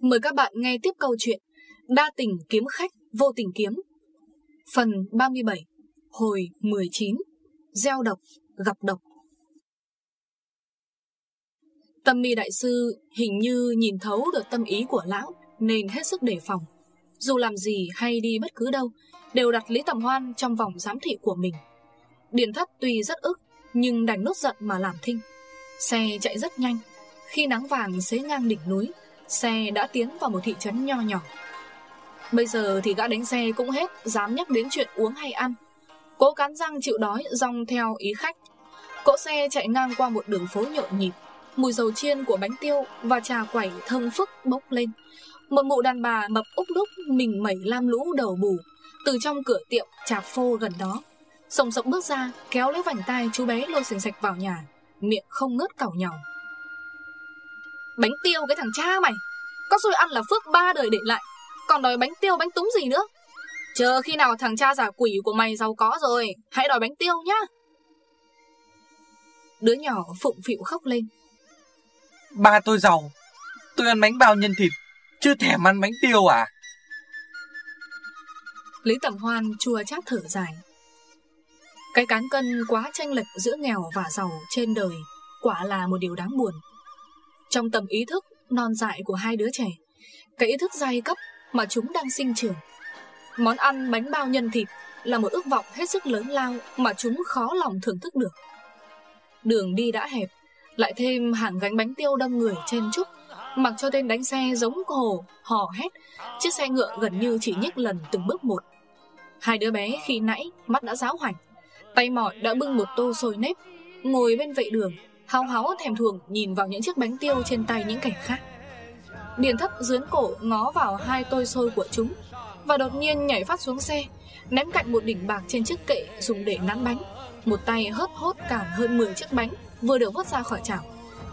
Mời các bạn nghe tiếp câu chuyện Đa tình kiếm khách, vô tình kiếm. Phần 37 Hồi 19 Gieo độc, gặp độc. Tâm mi đại sư hình như nhìn thấu được tâm ý của lão, Nên hết sức đề phòng. Dù làm gì hay đi bất cứ đâu, Đều đặt Lý Tầm Hoan trong vòng giám thị của mình. Điền thất tuy rất ức, Nhưng đành nốt giận mà làm thinh. Xe chạy rất nhanh. Khi nắng vàng xế ngang đỉnh núi Xe đã tiến vào một thị trấn nho nhỏ. Bây giờ thì gã đánh xe cũng hết, Dám nhắc đến chuyện uống hay ăn. Cố cắn răng chịu đói Dòng theo ý khách. Cỗ xe chạy ngang qua một đường phố nhộn nhịp. Mùi dầu chiên của bánh tiêu Và trà quẩy thơm phức bốc lên. Một mụ đàn bà mập úp đúc, Mình mẩy lam lũ đầu bù. Từ trong cửa tiệm, trà phô gần đó. Sồng sọc bước ra, Kéo lấy vành tay chú bé lôi sình sạch vào nhà. Miệng không ngớt cảo nhau Bánh tiêu cái thằng cha mày. Có xôi ăn là phước ba đời để lại Còn đòi bánh tiêu bánh túng gì nữa? Chờ khi nào thằng cha giả quỷ của mày giàu có rồi Hãy đòi bánh tiêu nhá. Đứa nhỏ phụng phịu khóc lên. Ba tôi giàu Tôi ăn bánh bao nhân thịt Chưa thèm ăn bánh tiêu à? Lý Tẩm Hoan chua chát thở dài. Cái cán cân quá tranh lệch giữa nghèo và giàu trên đời Quả là một điều đáng buồn trong tầm ý thức non dại của hai đứa trẻ. Cái ý thức giai cấp mà chúng đang sinh trưởng. Món ăn bánh bao nhân thịt Là một ước vọng hết sức lớn lao Mà chúng khó lòng thưởng thức được. Đường đi đã hẹp, Lại thêm hàng gánh bánh tiêu đông người trên trúc Mặc cho tên đánh xe giống hồ, Hò hét, Chiếc xe ngựa gần như chỉ nhích lần từng bước một. Hai đứa bé khi nãy Mắt đã giáo hoành Tay mỏi đã bưng một tô sôi nếp, Ngồi bên vệ đường. Háo háo thèm thuồng nhìn vào những chiếc bánh tiêu trên tay những cảnh khác. Điền thấp dướn cổ ngó vào hai tôi xôi của chúng, Và đột nhiên nhảy phát xuống xe, Ném cạnh một đỉnh bạc trên chiếc kệ dùng để nắn bánh. Một tay hớt hốt cả hơn 10 chiếc bánh, Vừa được vớt ra khỏi chảo,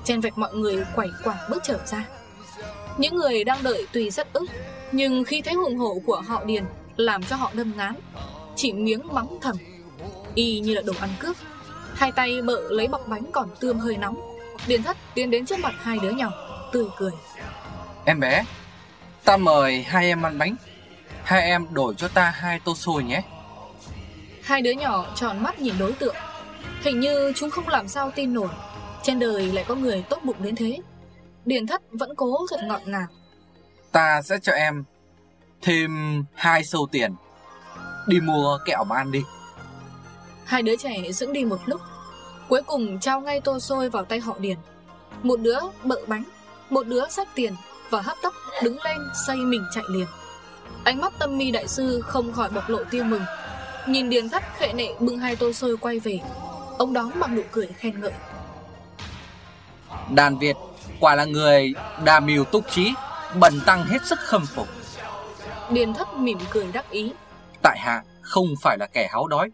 Chen vạch mọi người quẩy quả bước trở ra. Những người đang đợi tùy rất ức, Nhưng khi thấy hùng hổ của họ Điền, Làm cho họ đâm ngán, Chỉ miếng mắng thầm, Y như là đồ ăn cướp. Hai tay bợ lấy bọc bánh còn tươm hơi nóng. Điền thất tiến đến trước mặt hai đứa nhỏ Tươi cười. Em bé Ta mời hai em ăn bánh. Hai em đổi cho ta hai tô xôi nhé. Hai đứa nhỏ tròn mắt nhìn đối tượng. Hình như chúng không làm sao tin nổi. Trên đời lại có người tốt bụng đến thế. Điền thất vẫn cố giật ngọt ngào. Ta sẽ cho em Thêm hai sâu tiền. Đi mua kẹo mà ăn đi Hai đứa trẻ dưỡng đi một lúc. Cuối cùng trao ngay tô xôi vào tay họ Điền. Một đứa bợ bánh Một đứa sách tiền Và hấp tấp đứng lên xây mình chạy liền. Ánh mắt tâm mi đại sư không khỏi bộc lộ tiêu mừng. Nhìn Điền thắt khệ nệ bưng hai tô xôi quay về. Ông đón bằng nụ cười khen ngợi. Đàn Việt quả là người đà mưu túc trí Bần tăng hết sức khâm phục. Điền thất mỉm cười đắc ý. Tại hạ không phải là kẻ háo đói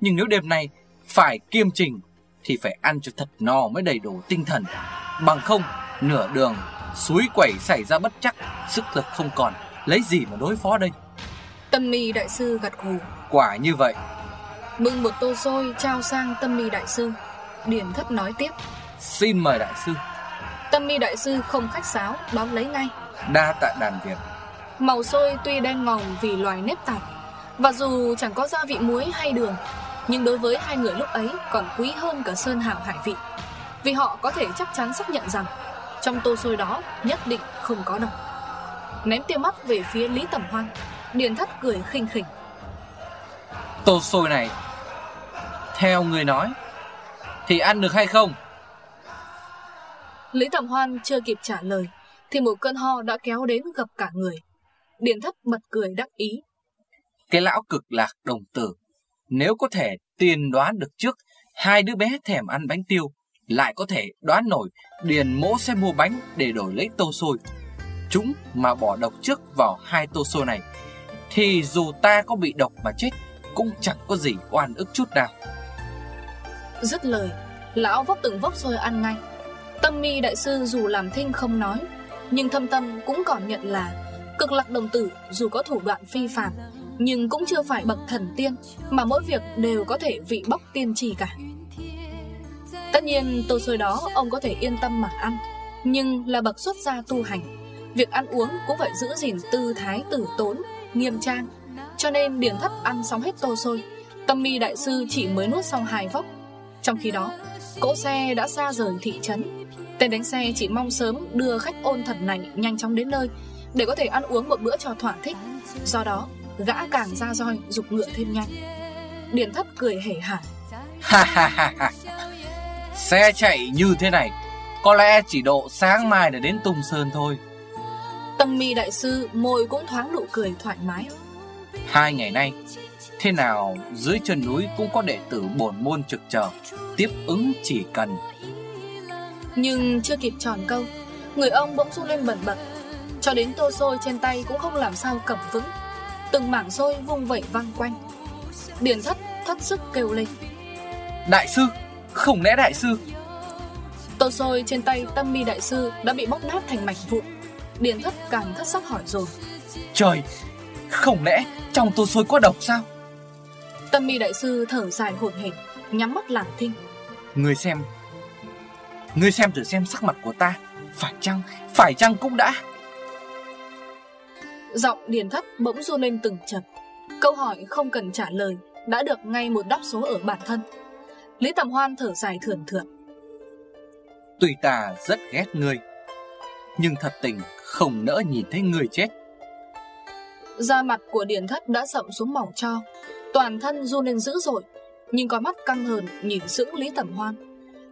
nhưng nếu đêm nay phải kiêm trình Thì phải ăn cho thật no mới đầy đủ tinh thần. Bằng không nửa đường Suối quẩy xảy ra bất chắc Sức lực không còn. Lấy gì mà đối phó đây? Tâm mi đại sư gật gù. Quả như vậy. Bưng một tô xôi trao sang tâm mi đại sư. Điền thất nói tiếp. Xin mời đại sư. Tâm mi đại sư không khách sáo Đón lấy ngay. Đa tạ đàn Việt Màu xôi tuy đen ngòm vì loài nếp tạp Và dù chẳng có gia vị muối hay đường nhưng đối với hai người lúc ấy còn quý hơn cả sơn hào hải vị. Vì họ có thể chắc chắn xác nhận rằng Trong tô xôi đó nhất định không có độc Ném tiêu mắt về phía Lý Tẩm Hoan Điền thất cười khinh khỉnh. Tô xôi này Theo người nói Thì ăn được hay không? Lý Tẩm Hoan chưa kịp trả lời Thì một cơn ho đã kéo đến gặp cả người. Điền thất bật cười đắc ý. Cái lão cực lạc đồng tử nếu có thể tiền đoán được trước, Hai đứa bé thèm ăn bánh tiêu, Lại có thể đoán nổi, Điền mỗ sẽ mua bánh để đổi lấy tô xôi. Chúng mà bỏ độc trước vào hai tô xôi này, Thì dù ta có bị độc mà chết, Cũng chẳng có gì oan ức chút nào. Dứt lời, Lão vóc từng vốc xôi ăn ngay. Tâm mi đại sư dù làm thinh không nói, Nhưng thâm tâm cũng còn nhận là Cực lạc đồng tử dù có thủ đoạn phi phạm nhưng cũng chưa phải bậc thần tiên Mà mỗi việc đều có thể vị bóc tiên trì cả. Tất nhiên tô xôi đó ông có thể yên tâm mà ăn. Nhưng là bậc xuất gia tu hành Việc ăn uống cũng phải giữ gìn tư thái tử tốn, nghiêm trang. Cho nên Điền Thất ăn xong hết tô xôi Tâm mi đại sư chỉ mới nuốt xong hai vóc Trong khi đó Cỗ xe đã xa rời thị trấn. Tên đánh xe chỉ mong sớm đưa khách ôn thật này nhanh chóng đến nơi Để có thể ăn uống một bữa cho thỏa thích. Do đó gã càng ra roi dục ngựa thêm nhanh. Điền thất cười hể hả. Ha ha ha ha. Xe chạy như thế này Có lẽ chỉ độ sáng mai là đến Tùng Sơn thôi. Tâm mi đại sư môi cũng thoáng nụ cười thoải mái. Hai ngày nay Thế nào dưới chân núi cũng có đệ tử bổn môn trực chờ Tiếp ứng chỉ cần. Nhưng chưa kịp tròn câu Người ông bỗng run lên bẩn bật. Cho đến tô xôi trên tay cũng không làm sao cầm vững Từng mảng xôi vung vẩy văng quanh. Điền thất thất sức kêu lên. Đại sư Không lẽ đại sư? Tô xôi trên tay tâm mi đại sư Đã bị bóc nát thành mảnh vụn. Điền thất càng thất sắc hỏi rồi. Trời Không lẽ trong tô xôi có độc sao? Tâm mi đại sư thở dài hồn hển Nhắm mắt làm thinh. Người xem Người xem thử xem sắc mặt của ta. Phải chăng Phải chăng cũng đã Giọng điền thất bỗng run lên từng chập. Câu hỏi không cần trả lời Đã được ngay một đáp số ở bản thân. Lý Tầm Hoan thở dài thườn thượt. Tuy ta rất ghét ngươi Nhưng thật tình không nỡ nhìn thấy người chết. Da mặt của điền thất đã sậm xuống màu cho Toàn thân run lên dữ dội Nhưng có mắt căng hờn nhìn sững Lý Tầm Hoan.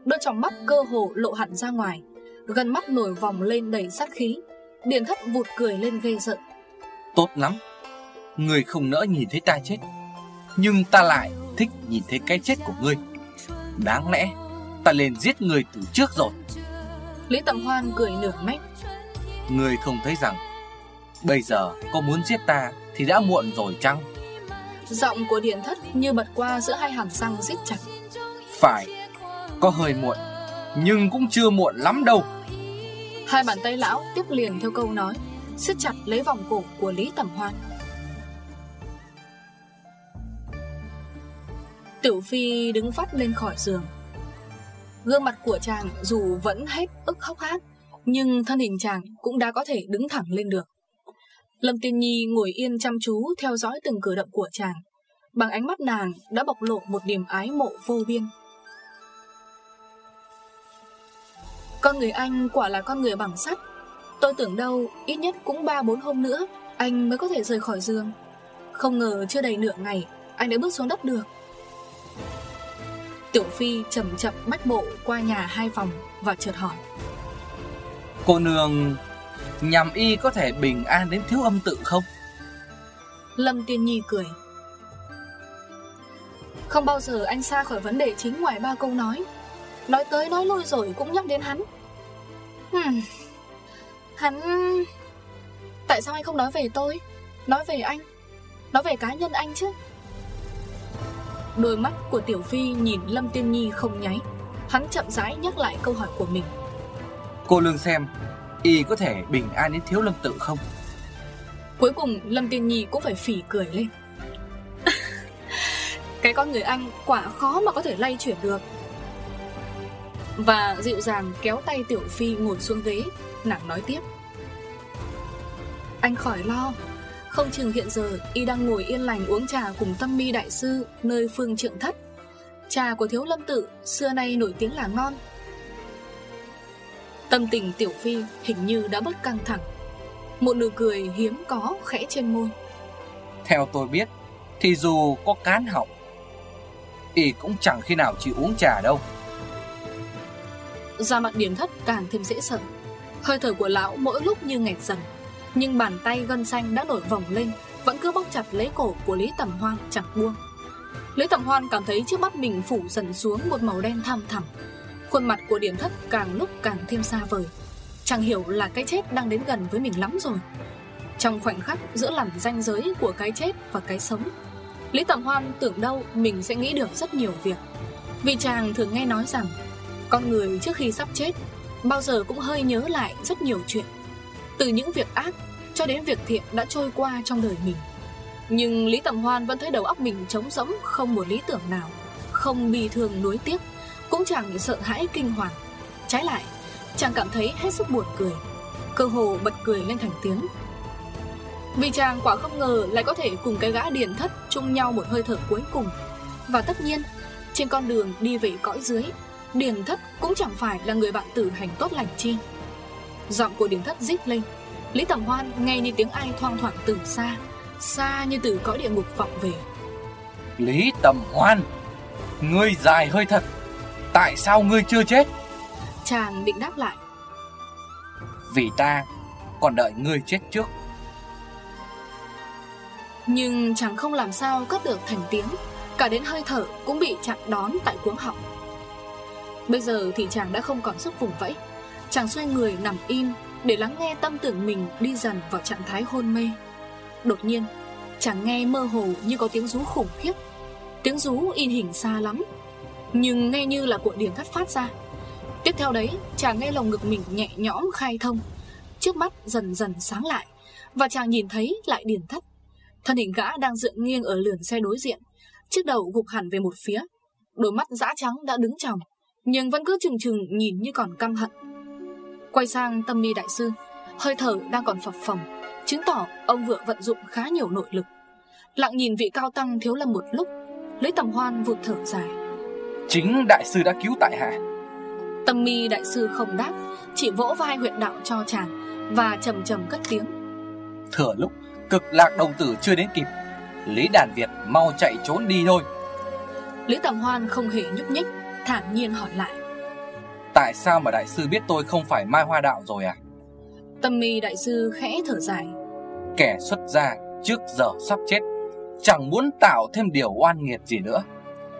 Đôi trong mắt cơ hồ lộ hẳn ra ngoài Gần mắt nổi vòng lên đầy sát khí. Điền thất vụt cười lên ghê giận Tốt lắm. Người không nỡ nhìn thấy ta chết Nhưng ta lại thích nhìn thấy cái chết của ngươi. Đáng lẽ Ta lên giết người từ trước rồi. Lý Tầm Hoan cười nửa mét Ngươi không thấy rằng Bây giờ có muốn giết ta Thì đã muộn rồi chăng? Giọng của điện thất như bật qua giữa hai hàm răng giết chặt. Phải Có hơi muộn Nhưng cũng chưa muộn lắm đâu. Hai bàn tay lão tiếp liền theo câu nói siết chặt lấy vòng cổ của Lý Tầm Hoan. Tiểu Phi đứng phát lên khỏi giường. Gương mặt của chàng dù vẫn hết ức hốc hác, Nhưng thân hình chàng cũng đã có thể đứng thẳng lên được. Lâm Tiên Nhi ngồi yên chăm chú theo dõi từng cử động của chàng. Bằng ánh mắt nàng đã bộc lộ một niềm ái mộ vô biên. Con người anh quả là con người bằng sắt Tôi tưởng đâu ít nhất cũng 3-4 hôm nữa Anh mới có thể rời khỏi giường. Không ngờ chưa đầy nửa ngày Anh đã bước xuống đất được. Tiểu Phi chậm chậm bách bộ qua nhà hai phòng Và chợt hỏi. Cô nương Nhằm y có thể bình an đến thiếu âm tự không? Lâm Tiên Nhi cười. Không bao giờ anh xa khỏi vấn đề chính ngoài ba câu nói. Nói tới nói lui rồi cũng nhắc đến hắn. Hmm. Hắn... Tại sao anh không nói về tôi? Nói về anh? Nói về cá nhân anh chứ? Đôi mắt của Tiểu Phi nhìn Lâm Tiên Nhi không nháy. Hắn chậm rãi nhắc lại câu hỏi của mình. Cô lương xem Y có thể bình an đến thiếu lâm tự không? Cuối cùng Lâm Tiên Nhi cũng phải phỉ cười lên. Cái con người anh quả khó mà có thể lay chuyển được. Và dịu dàng kéo tay Tiểu Phi ngồi xuống ghế Nàng nói tiếp. Anh khỏi lo. Không chừng hiện giờ Y đang ngồi yên lành uống trà cùng tâm mi đại sư Nơi phương trượng thất. Trà của thiếu lâm tự Xưa nay nổi tiếng là ngon. Tâm tình Tiểu Phi hình như đã bớt căng thẳng. Một nụ cười hiếm có khẽ trên môi. Theo tôi biết Thì dù có cán họng Y cũng chẳng khi nào chịu uống trà đâu. Da mặt điển thất càng thêm dễ sợ Hơi thở của lão mỗi lúc như nghẹt dần. Nhưng bàn tay gân xanh đã nổi vòng lên, Vẫn cứ bóc chặt lấy cổ của Lý Tầm Hoan chẳng buông. Lý Tầm Hoan cảm thấy trước mắt mình phủ dần xuống một màu đen tham thẳm. Khuôn mặt của Điển Thất càng lúc càng thêm xa vời. Chẳng hiểu là cái chết đang đến gần với mình lắm rồi. Trong khoảnh khắc giữa lằn ranh giới của cái chết và cái sống, Lý Tầm Hoan tưởng đâu mình sẽ nghĩ được rất nhiều việc. Vì chàng thường nghe nói rằng, Con người trước khi sắp chết Bao giờ cũng hơi nhớ lại rất nhiều chuyện. Từ những việc ác cho đến việc thiện đã trôi qua trong đời mình. Nhưng Lý Tầm Hoan vẫn thấy đầu óc mình trống rỗng Không một lý tưởng nào, Không bi thương nuối tiếc, Cũng chẳng sợ hãi kinh hoàng. Trái lại, Chàng cảm thấy hết sức buồn cười, Cơ hồ bật cười lên thành tiếng. Vì chàng quả không ngờ lại có thể cùng cái gã điển thất chung nhau một hơi thở cuối cùng. Và tất nhiên, trên con đường đi về cõi dưới Điển thất cũng chẳng phải là người bạn tử hành tốt lành chi. Giọng của điển thất rít lên. Lý Tầm Hoan nghe như tiếng ai thoang thoảng từ xa Xa như từ cõi địa ngục vọng về. Lý Tầm Hoan Ngươi dài hơi thật Tại sao ngươi chưa chết? Chàng định đáp lại. Vì ta còn đợi ngươi chết trước. Nhưng chàng không làm sao cất được thành tiếng Cả đến hơi thở cũng bị chặn đón tại cuống họng Bây giờ thì chàng đã không còn sức vùng vẫy. Chàng xoay người nằm im Để lắng nghe tâm tưởng mình đi dần vào trạng thái hôn mê. Đột nhiên, Chàng nghe mơ hồ như có tiếng rú khủng khiếp. Tiếng rú in hình xa lắm, Nhưng nghe như là của điển thất phát ra. Tiếp theo đấy, chàng nghe lồng ngực mình nhẹ nhõm khai thông. Trước mắt dần dần sáng lại Và chàng nhìn thấy lại điển thất. Thân hình gã đang dựa nghiêng ở lườn xe đối diện. Chiếc đầu gục hẳn về một phía. Đôi mắt dã trắng đã đứng tròng. Nhưng vẫn cứ chừng chừng nhìn như còn căm hận. Quay sang tâm mi đại sư Hơi thở đang còn phập phồng Chứng tỏ ông vừa vận dụng khá nhiều nội lực. Lặng nhìn vị cao tăng thiếu lâm một lúc Lấy tầm hoan vụt thở dài. Chính đại sư đã cứu tại hạ. Tâm mi đại sư không đáp Chỉ vỗ vai huyện đạo cho chàng Và trầm trầm cất tiếng. Thừa lúc cực lạc đồng tử chưa đến kịp. Lý Đàn Việt mau chạy trốn đi thôi. Lý Tầm Hoan không hề nhúc nhích Thản nhiên hỏi lại. Tại sao mà đại sư biết tôi không phải Mai Hoa Đạo rồi à? Tâm mi đại sư khẽ thở dài. Kẻ xuất gia trước giờ sắp chết Chẳng muốn tạo thêm điều oan nghiệt gì nữa.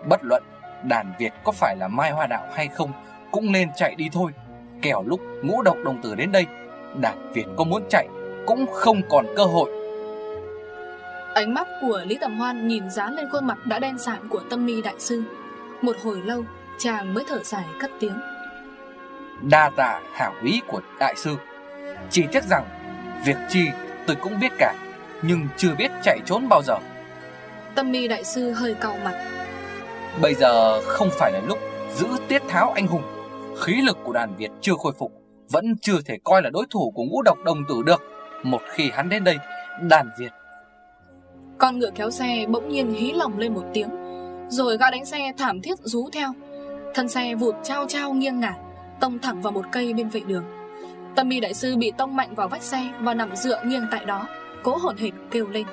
Bất luận đàn Việt có phải là Mai Hoa Đạo hay không Cũng nên chạy đi thôi. Kẻo lúc ngũ độc đồng tử đến đây Đàn Việt có muốn chạy Cũng không còn cơ hội. Ánh mắt của Lý Tầm Hoan nhìn dán lên khuôn mặt đã đen sạm của tâm mi đại sư. Một hồi lâu chàng mới thở dài cất tiếng. Đa tạ hảo ý của đại sư. Chỉ tiếc rằng Việc chi tôi cũng biết cả Nhưng chưa biết chạy trốn bao giờ. Tâm mi đại sư hơi cau mặt. Bây giờ không phải là lúc giữ tiết tháo anh hùng. Khí lực của đàn Việt chưa khôi phục Vẫn chưa thể coi là đối thủ của ngũ độc đồng tử được. Một khi hắn đến đây Đàn Việt Con ngựa kéo xe bỗng nhiên hí lỏng lên một tiếng Rồi gã đánh xe thảm thiết rú theo Thân xe vụt trao trao nghiêng ngả Tông thẳng vào một cây bên vệ đường. Tâm mi đại sư bị tông mạnh vào vách xe Và nằm dựa nghiêng tại đó Cố hồn hển kêu lên.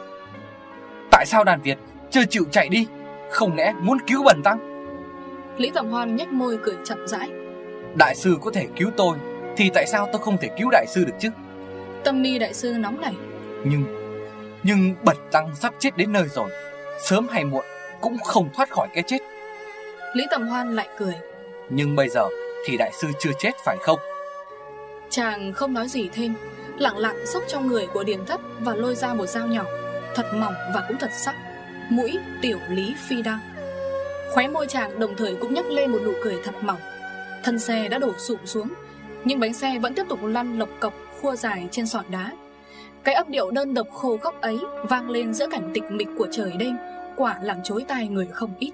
Tại sao đàn Việt chưa chịu chạy đi? Không lẽ muốn cứu bần tăng? Lý Tầm Hoan nhếch môi cười chậm rãi. Đại sư có thể cứu tôi Thì tại sao tôi không thể cứu đại sư được chứ? Tâm mi đại sư nóng nảy. Nhưng Nhưng bần tăng sắp chết đến nơi rồi. Sớm hay muộn cũng không thoát khỏi cái chết Lý Tầm Hoan lại cười. Nhưng bây giờ thì đại sư chưa chết phải không? Chàng không nói gì thêm Lặng lặng xốc trong người của Điền Thất Và lôi ra một dao nhỏ Thật mỏng và cũng thật sắc Mũi tiểu lý phi đăng Khóe môi chàng đồng thời cũng nhắc lên một nụ cười thật mỏng. Thân xe đã đổ sụm xuống Nhưng bánh xe vẫn tiếp tục lăn lộc cọc Khua dài trên sỏi đá. Cái âm điệu đơn độc khô khốc ấy Vang lên giữa cảnh tịch mịch của trời đêm Quả làm chối tai người không ít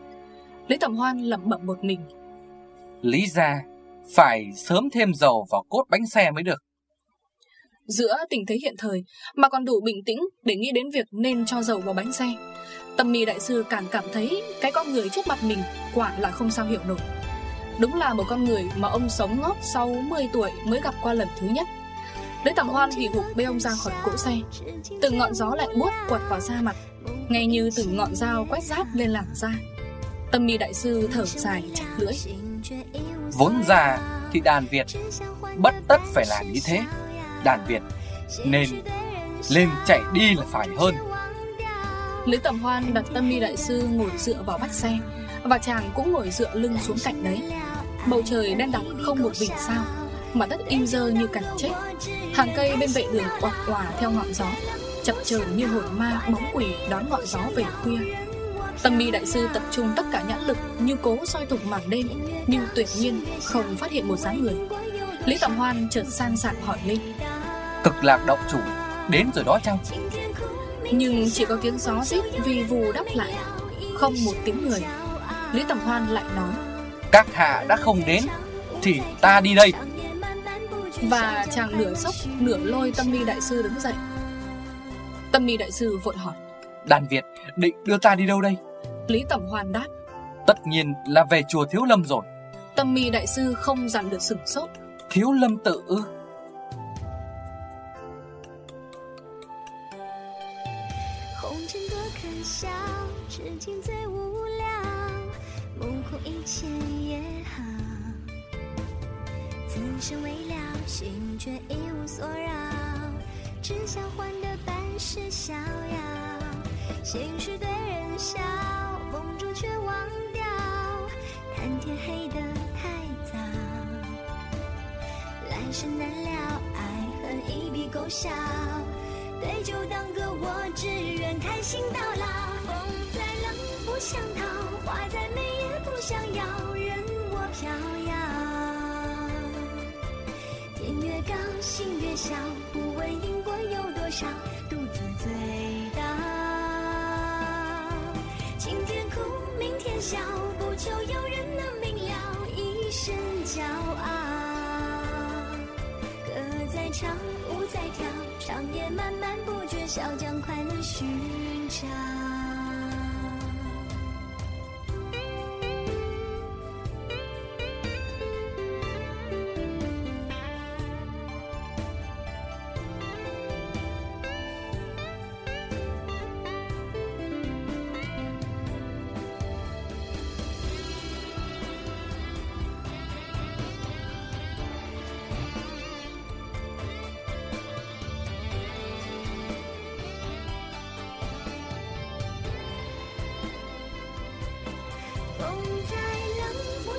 Lý Tầm Hoan lẩm bẩm một mình. Lý ra Phải sớm thêm dầu vào cốt bánh xe mới được. Giữa tình thế hiện thời Mà còn đủ bình tĩnh để nghĩ đến việc nên cho dầu vào bánh xe Tâm mi đại sư càng cảm thấy Cái con người trước mặt mình quả là không sao hiểu nổi. Đúng là một con người mà ông sống ngót sau 10 tuổi mới gặp qua lần thứ nhất. Lấy tầm hoan hỉ hục bê ông ra khỏi cỗ xe Từng ngọn gió lạnh buốt quật vào da mặt Ngay như từng ngọn dao quét giáp lên làn da Tâm mi đại sư thở dài chặt lưỡi. Vốn ra thì đàn Việt Bất tất phải làm như thế. Đàn Việt Nên lên chạy đi là phải hơn. Lý Tầm Hoan đặt tâm mi đại sư ngồi dựa vào bách xe Và chàng cũng ngồi dựa lưng xuống cạnh đấy. Bầu trời đen đặc không một vì sao Mà đất im dơ như cảnh chết. Hàng cây bên vệ đường quạt quả theo ngọn gió Chập chờn như hồn ma bóng quỷ đón ngọn gió về khuya Tâm mi đại sư tập trung tất cả nhãn lực Như cố soi thủng màn đêm Nhưng tuyệt nhiên không phát hiện một dáng người. Lý Tầm Hoan chợt san sạn hỏi lên Cực lạc động chủ Đến rồi đó chăng? Nhưng chỉ có tiếng gió rít vì vù đắp lại Không một tiếng người. Lý Tầm Hoan lại nói. Các hạ đã không đến Thì ta đi đây. Và chàng nửa sốc nửa lôi tâm mi đại sư đứng dậy. Tâm mi đại sư vội hỏi. Đàn Việt định đưa ta đi đâu đây Lý Tẩm Hoàn đáp. Tất nhiên là về chùa Thiếu Lâm rồi. Tâm mi đại sư không dằn được sửng sốt. Thiếu Lâm tự ư? 笑，天黑的太早，来生难料，爱恨一笔勾销对酒当歌，我只愿开心到老。风再冷不想逃，花再美也不想要，任我飘摇。天越高，心越小，不问因果有多少，独自醉倒。今天哭，明天笑，不求有人能，真骄傲。歌在唱。舞在跳，长夜漫漫不觉晓，将快乐寻找。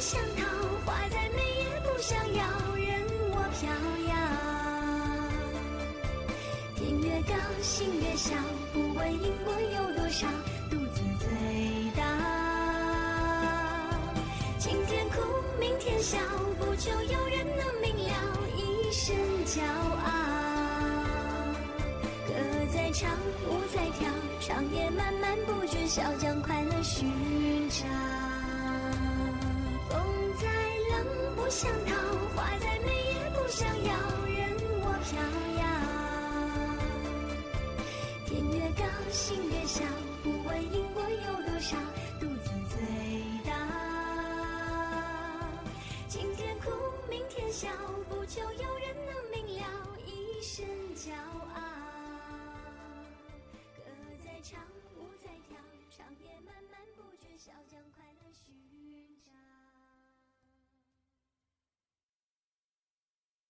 想逃，花再美也不想要，任我飘摇。天越高，心越小，不问因果有多少，独自醉倒。今天哭，明天笑，不求有人能明了，一生骄傲。歌在唱，舞在跳，长夜漫漫不觉晓，将快乐寻找。想桃花再美也不想要任我飘摇天越高心越小不问因果有多少独自醉倒今天哭明天笑不求有人能明了一身骄傲歌在唱舞在跳长夜漫漫不觉晓将